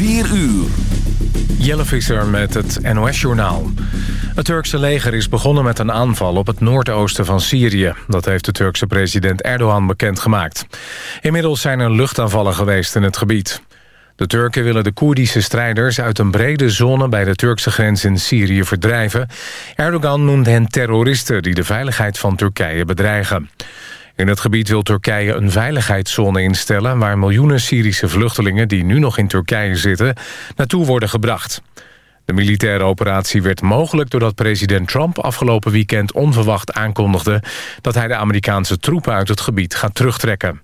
4 uur. Jelle Visser met het NOS-journaal. Het Turkse leger is begonnen met een aanval op het noordoosten van Syrië. Dat heeft de Turkse president Erdogan bekendgemaakt. Inmiddels zijn er luchtaanvallen geweest in het gebied. De Turken willen de Koerdische strijders uit een brede zone... bij de Turkse grens in Syrië verdrijven. Erdogan noemt hen terroristen die de veiligheid van Turkije bedreigen. In het gebied wil Turkije een veiligheidszone instellen... waar miljoenen Syrische vluchtelingen die nu nog in Turkije zitten... naartoe worden gebracht. De militaire operatie werd mogelijk doordat president Trump afgelopen weekend onverwacht aankondigde... dat hij de Amerikaanse troepen uit het gebied gaat terugtrekken.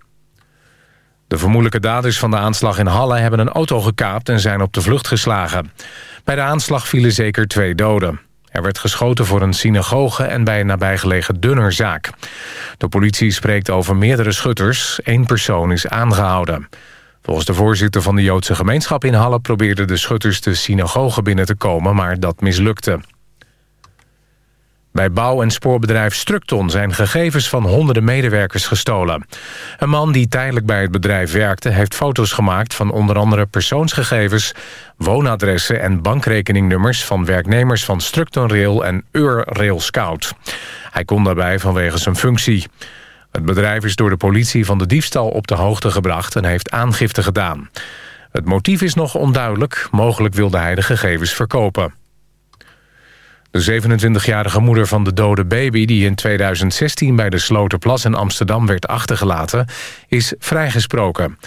De vermoedelijke daders van de aanslag in Halle hebben een auto gekaapt en zijn op de vlucht geslagen. Bij de aanslag vielen zeker twee doden. Er werd geschoten voor een synagoge en bij een nabijgelegen dunnerzaak. De politie spreekt over meerdere schutters. Eén persoon is aangehouden. Volgens de voorzitter van de Joodse gemeenschap in Halle... probeerden de schutters de synagoge binnen te komen, maar dat mislukte. Bij bouw- en spoorbedrijf Structon zijn gegevens van honderden medewerkers gestolen. Een man die tijdelijk bij het bedrijf werkte... heeft foto's gemaakt van onder andere persoonsgegevens... woonadressen en bankrekeningnummers van werknemers van Structon Rail en Eurail Scout. Hij kon daarbij vanwege zijn functie. Het bedrijf is door de politie van de diefstal op de hoogte gebracht... en heeft aangifte gedaan. Het motief is nog onduidelijk. Mogelijk wilde hij de gegevens verkopen. De 27-jarige moeder van de dode baby... die in 2016 bij de Sloterplas in Amsterdam werd achtergelaten... is vrijgesproken.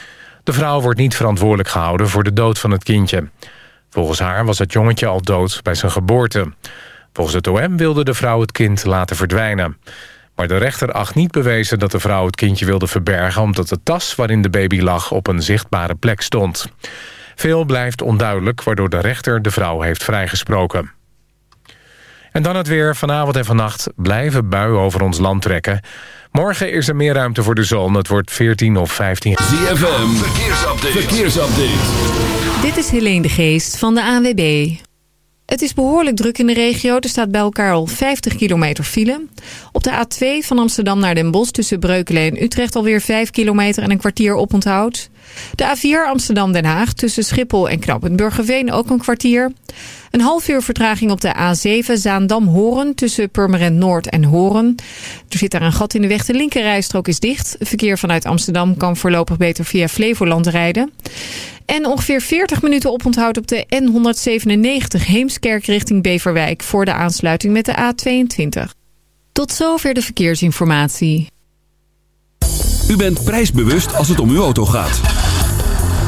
De vrouw wordt niet verantwoordelijk gehouden voor de dood van het kindje. Volgens haar was het jongetje al dood bij zijn geboorte. Volgens het OM wilde de vrouw het kind laten verdwijnen. Maar de rechter acht niet bewezen dat de vrouw het kindje wilde verbergen... omdat de tas waarin de baby lag op een zichtbare plek stond. Veel blijft onduidelijk, waardoor de rechter de vrouw heeft vrijgesproken. En dan het weer. Vanavond en vannacht blijven buien over ons land trekken. Morgen is er meer ruimte voor de zon. Het wordt 14 of 15. ZFM, verkeersupdate. verkeersupdate. Dit is Helene de Geest van de ANWB. Het is behoorlijk druk in de regio. Er staat bij elkaar al 50 kilometer file. Op de A2 van Amsterdam naar Den Bosch tussen Breukelen en Utrecht alweer 5 kilometer en een kwartier oponthoud. De A4 Amsterdam-Den Haag tussen Schiphol en Knappend Burgerveen ook een kwartier. Een half uur vertraging op de A7 Zaandam-Horen tussen Purmerend Noord en Horen. Er zit daar een gat in de weg. De linkerrijstrook is dicht. Verkeer vanuit Amsterdam kan voorlopig beter via Flevoland rijden. En ongeveer 40 minuten oponthoud op de N197 Heemskerk richting Beverwijk... voor de aansluiting met de A22. Tot zover de verkeersinformatie. U bent prijsbewust als het om uw auto gaat.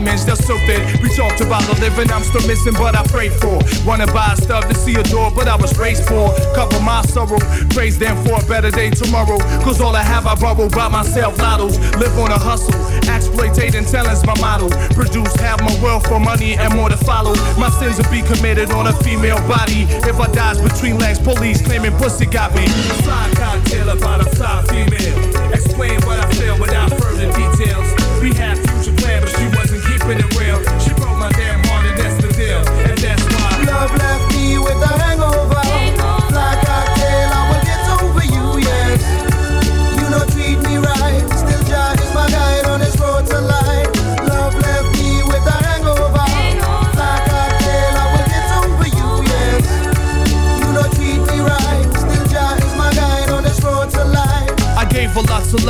Monuments that soaked it. We talked about the living I'm still missing, but I prayed for. Wanna buy stuff to see a door, but I was raised for. Cover my sorrow, praise them for a better day tomorrow. Cause all I have I borrow by myself, lottos. Live on a hustle, exploitating talent's my model. Produce half my wealth for money and more to follow. My sins will be committed on a female body. If I dies between legs, police claiming pussy got me. Fly cocktail about a fly female. Explain what I feel without further details. She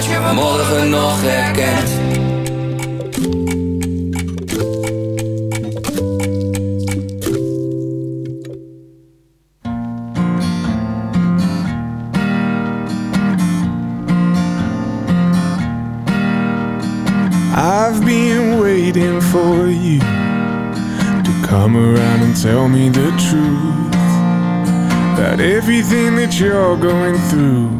Dat je me morgen nog herkent I've been waiting for you to come around and tell me the truth about everything that you're going through.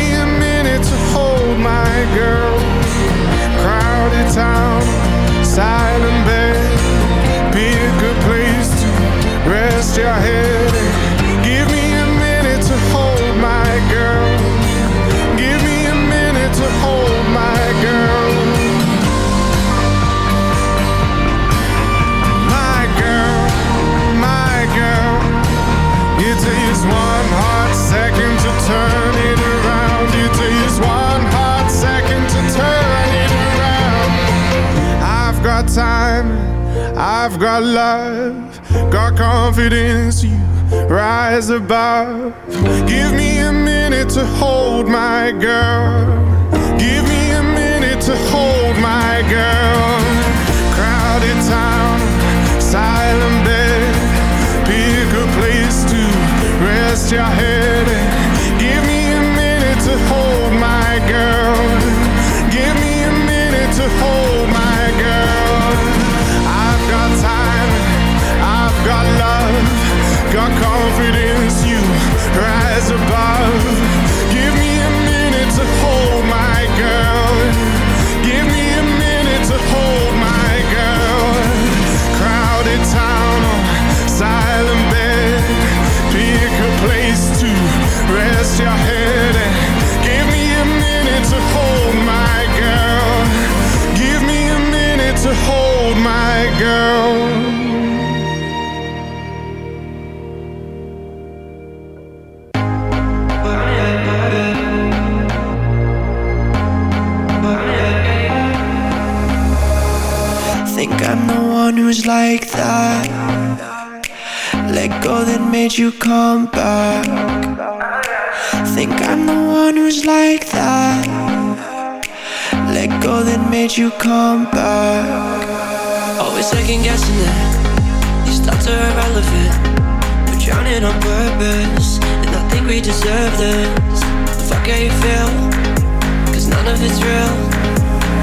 above. You come back. Think I'm the one who's like that. Let go that made you come back. Second guessing it. These thoughts are irrelevant. We're drowning on purpose. And I think we deserve this. Fuck how you feel. Cause none of it's real.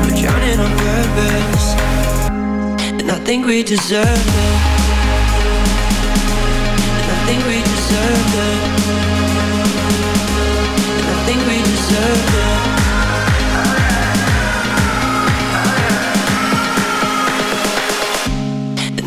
We're drowning on purpose. And I think we deserve it. And I think we deserve it. And I think we deserve it.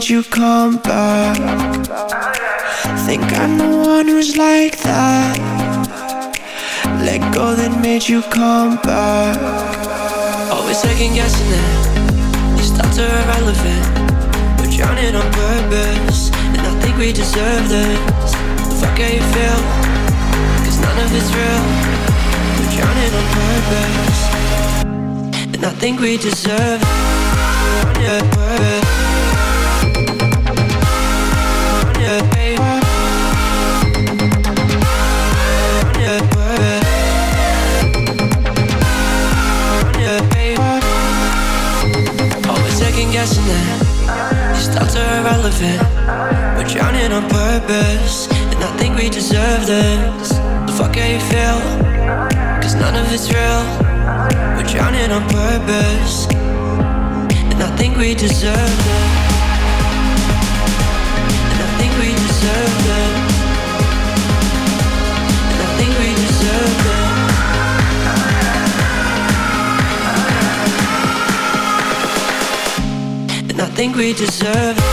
Made you come back. Think I'm the one who's like that. Let go that made you come back. Always second guessing it. These thoughts are irrelevant. We're drowning on purpose. And I think we deserve this. Fuck how you feel. Cause none of it's real. We're drowning on purpose. And I think we deserve it. Purpose And I think we deserve this. The Fuck how you feel? Cause none of it's real. We're drowning on purpose And I think we deserve it. And I think we deserve it. And I think we deserve it. And I think we deserve it.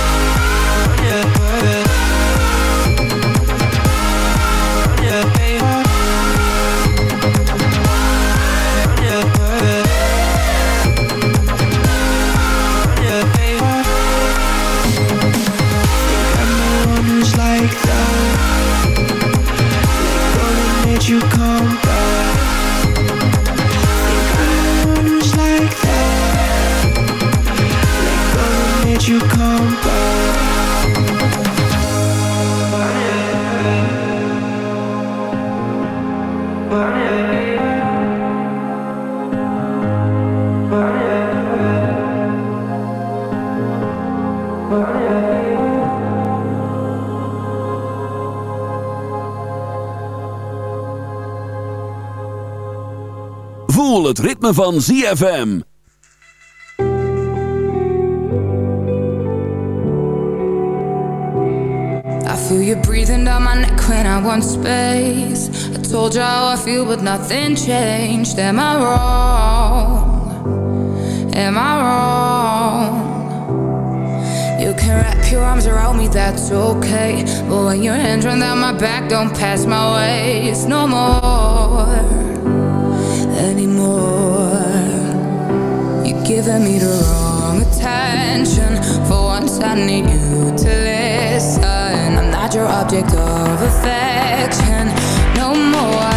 Het ritme van ZFM. I feel you breathing down my neck when I want space. I told you how I feel, but nothing changed. Am I wrong? Am I wrong? You can wrap your arms around me, that's okay. But when your hands run down my back, don't pass my way. It's no more more. You're giving me the wrong attention. For once, I need you to listen. I'm not your object of affection no more.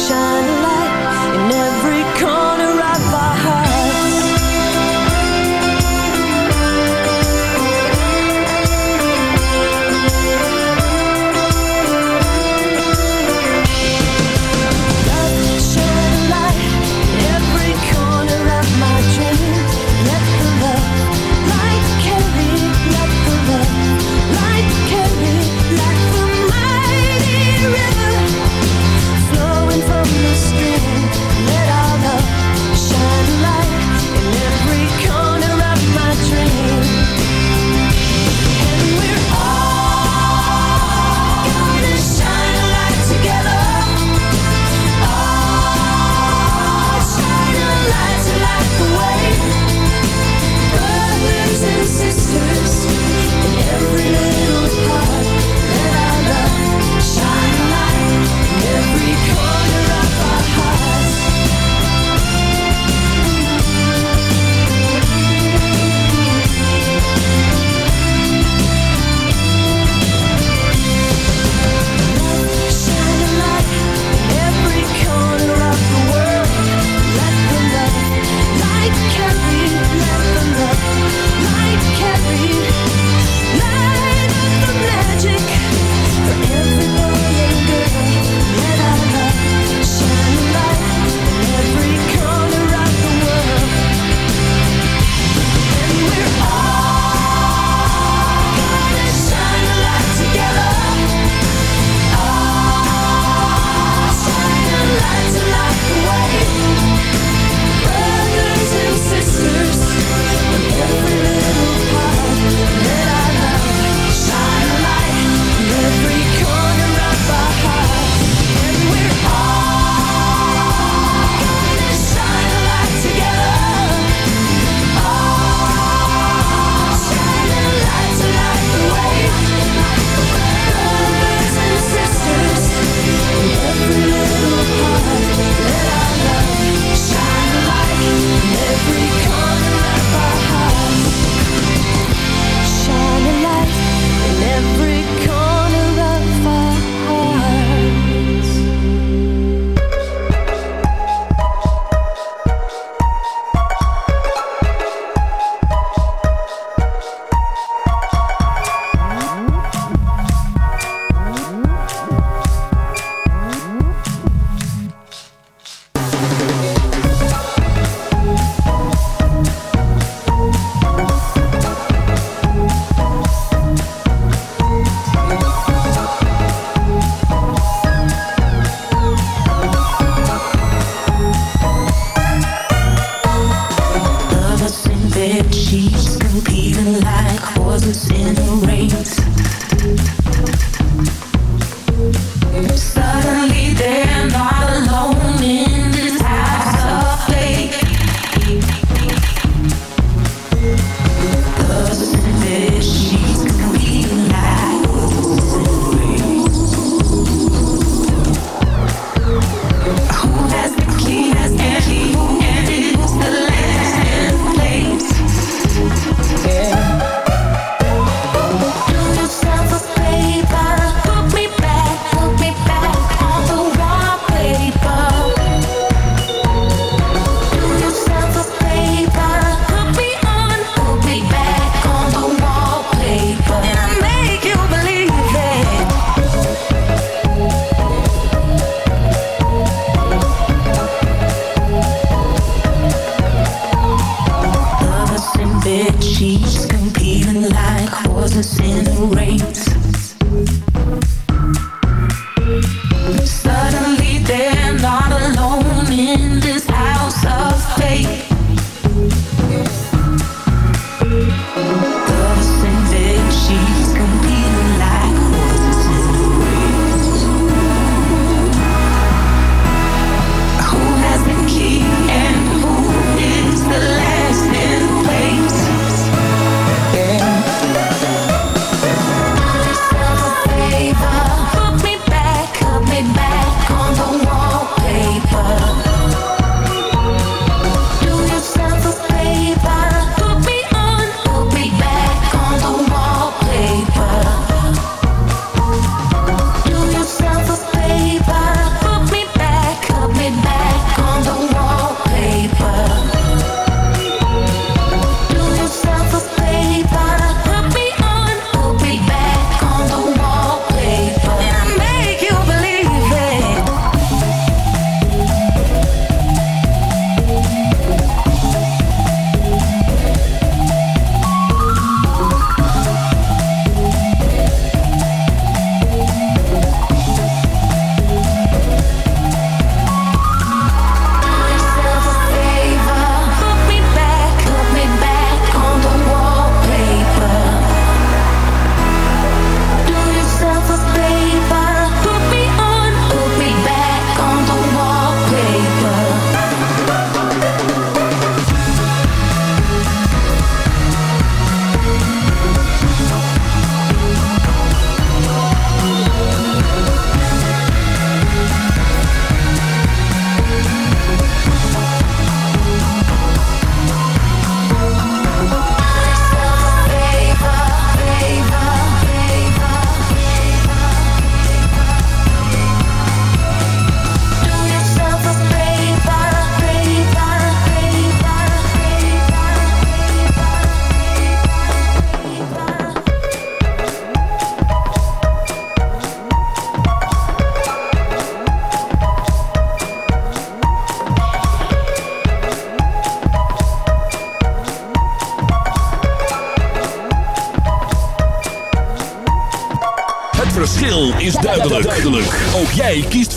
shining.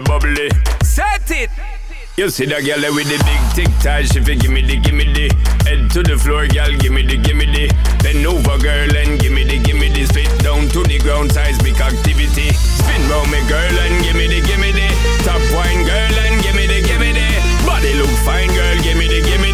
bubbly, bubbly. Set it! You see that girl with the big tic tac, she fi gimme the gimme the. Head to the floor, girl, gimme the gimme the. Bend over, girl, and gimme the gimme the. Spit down to the ground, Size big activity. Spin round me, girl, and gimme the gimme the. Top wine, girl, and gimme the gimme the. Body look fine, girl, gimme the gimme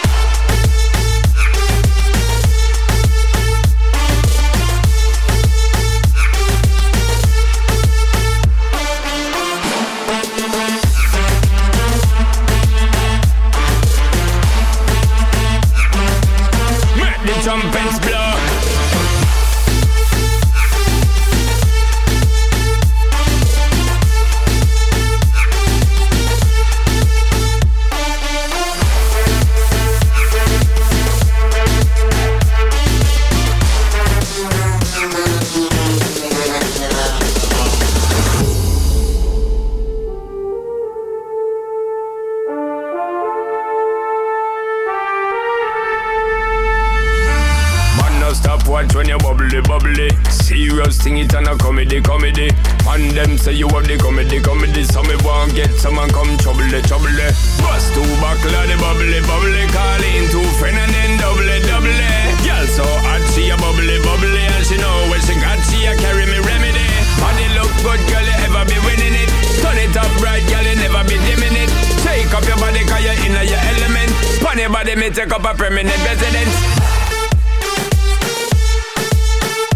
take up a permanent residence.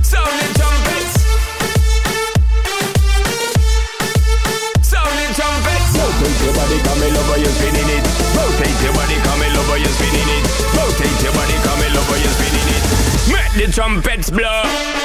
Sound the trumpets. Sound the trumpets. Rotate your body, come spinning it. Rotate your body, come spinning it. Rotate your body, come spinning it. Make the trumpets blow.